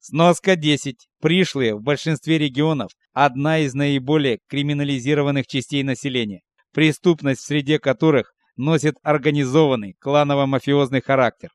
Сноска 10. Пришлые в большинстве регионов одна из наиболее криминализированных частей населения, преступность в среде которых носит организованный кланово-мафиозный характер.